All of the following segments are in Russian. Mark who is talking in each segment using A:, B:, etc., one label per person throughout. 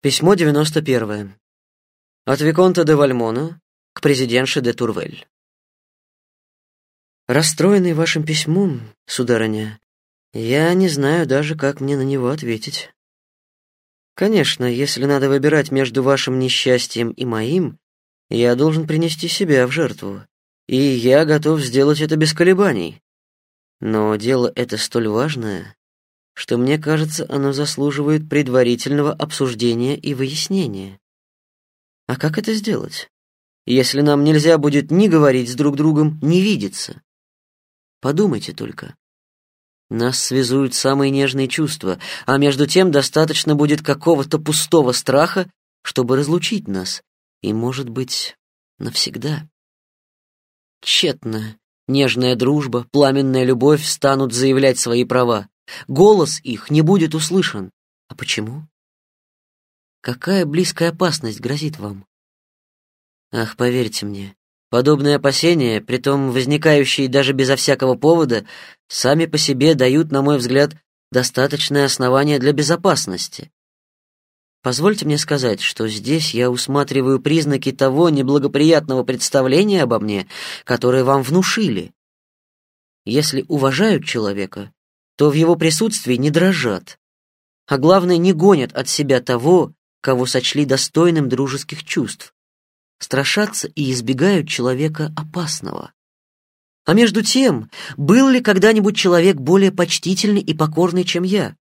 A: Письмо 91. От Виконта де Вальмона к президентше де Турвель. Расстроенный вашим письмом, сударыня, я не знаю даже, как мне на него ответить. Конечно, если надо выбирать между вашим несчастьем и моим, я должен принести себя в жертву, и я готов сделать это без колебаний. Но дело это столь важное, что мне кажется, оно заслуживает предварительного обсуждения и выяснения. А как это сделать, если нам нельзя будет ни говорить с друг другом, ни видеться? Подумайте только. Нас связуют самые нежные чувства, а между тем достаточно будет какого-то пустого страха, чтобы разлучить нас, и, может быть, навсегда. Тщетно нежная дружба, пламенная любовь станут заявлять свои права. Голос их не будет услышан. А почему? Какая близкая опасность грозит вам? Ах, поверьте мне, подобные опасения, притом возникающие даже безо всякого повода, сами по себе дают, на мой взгляд, достаточное основание для безопасности. Позвольте мне сказать, что здесь я усматриваю признаки того неблагоприятного представления обо мне, которое вам внушили. Если уважают человека, то в его присутствии не дрожат, а главное, не гонят от себя того, кого сочли достойным дружеских чувств, страшатся и избегают человека опасного. А между тем, был ли когда-нибудь человек более почтительный и покорный, чем я?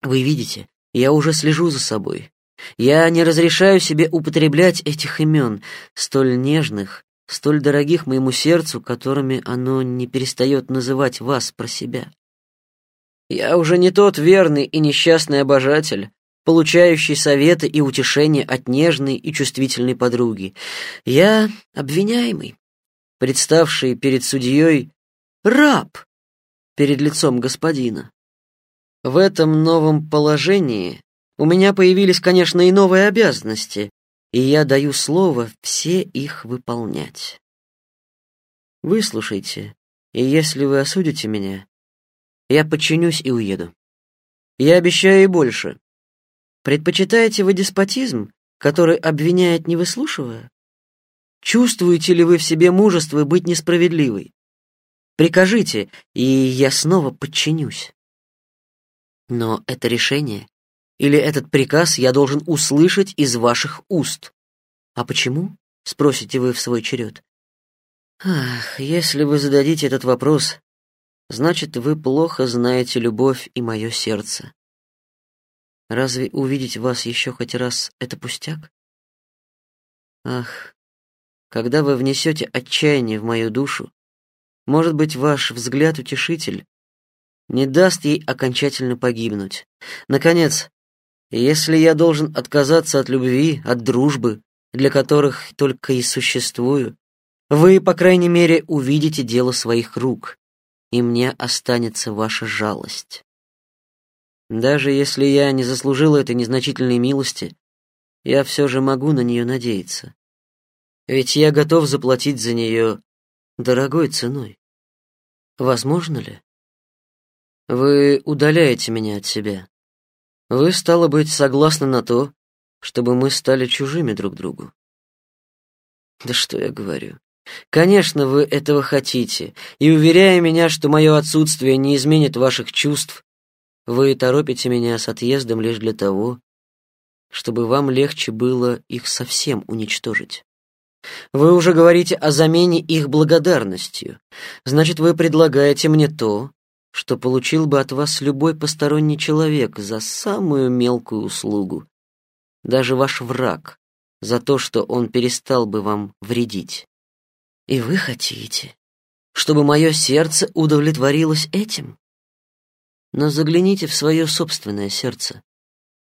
A: Вы видите, я уже слежу за собой. Я не разрешаю себе употреблять этих имен, столь нежных, столь дорогих моему сердцу, которыми оно не перестает называть вас про себя. Я уже не тот верный и несчастный обожатель, получающий советы и утешения от нежной и чувствительной подруги. Я обвиняемый, представший перед судьей раб перед лицом господина. В этом новом положении у меня появились, конечно, и новые обязанности, и я даю слово все их выполнять. Выслушайте, и если вы осудите меня, я подчинюсь и уеду. Я обещаю и больше. Предпочитаете вы деспотизм, который обвиняет, не выслушивая? Чувствуете ли вы в себе мужество быть несправедливой? Прикажите, и я снова подчинюсь. Но это решение или этот приказ я должен услышать из ваших уст. А почему? Спросите вы в свой черед. Ах, если вы зададите этот вопрос, значит, вы плохо знаете любовь и мое сердце. Разве увидеть вас еще хоть раз — это пустяк? Ах, когда вы внесете отчаяние в мою душу, может быть, ваш взгляд-утешитель не даст ей окончательно погибнуть. Наконец, если я должен отказаться от любви, от дружбы, для которых только и существую, вы, по крайней мере, увидите дело своих рук и мне останется ваша жалость. Даже если я не заслужил этой незначительной милости, я все же могу на нее надеяться. Ведь я готов заплатить за нее дорогой ценой. Возможно ли? Вы удаляете меня от себя. Вы, стало быть, согласны на то, чтобы мы стали чужими друг другу. Да что я говорю? Конечно, вы этого хотите, и уверяя меня, что мое отсутствие не изменит ваших чувств, вы торопите меня с отъездом лишь для того, чтобы вам легче было их совсем уничтожить. Вы уже говорите о замене их благодарностью. Значит, вы предлагаете мне то, что получил бы от вас любой посторонний человек за самую мелкую услугу. Даже ваш враг за то, что он перестал бы вам вредить. И вы хотите, чтобы мое сердце удовлетворилось этим? Но загляните в свое собственное сердце.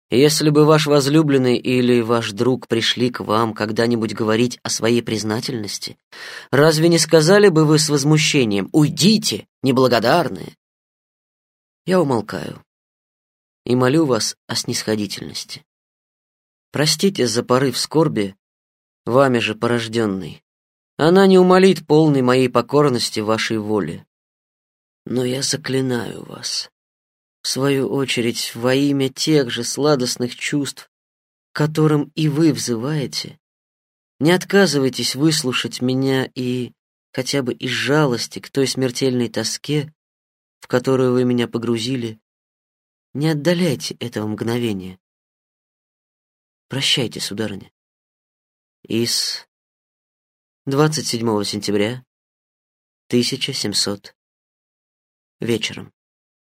A: Если бы ваш возлюбленный или ваш друг пришли к вам когда-нибудь говорить о своей признательности, разве не сказали бы вы с возмущением «Уйдите, неблагодарные»? Я умолкаю и молю вас о снисходительности. Простите за порыв скорби, вами же порожденный. Она не умолит полной моей покорности вашей воле. Но я заклинаю вас, в свою очередь, во имя тех же сладостных чувств, которым и вы взываете, не отказывайтесь выслушать меня и хотя бы из жалости к той смертельной тоске, в которую вы меня погрузили, не отдаляйте этого мгновения. Прощайте, сударыня. Из 27 сентября 1700 вечером.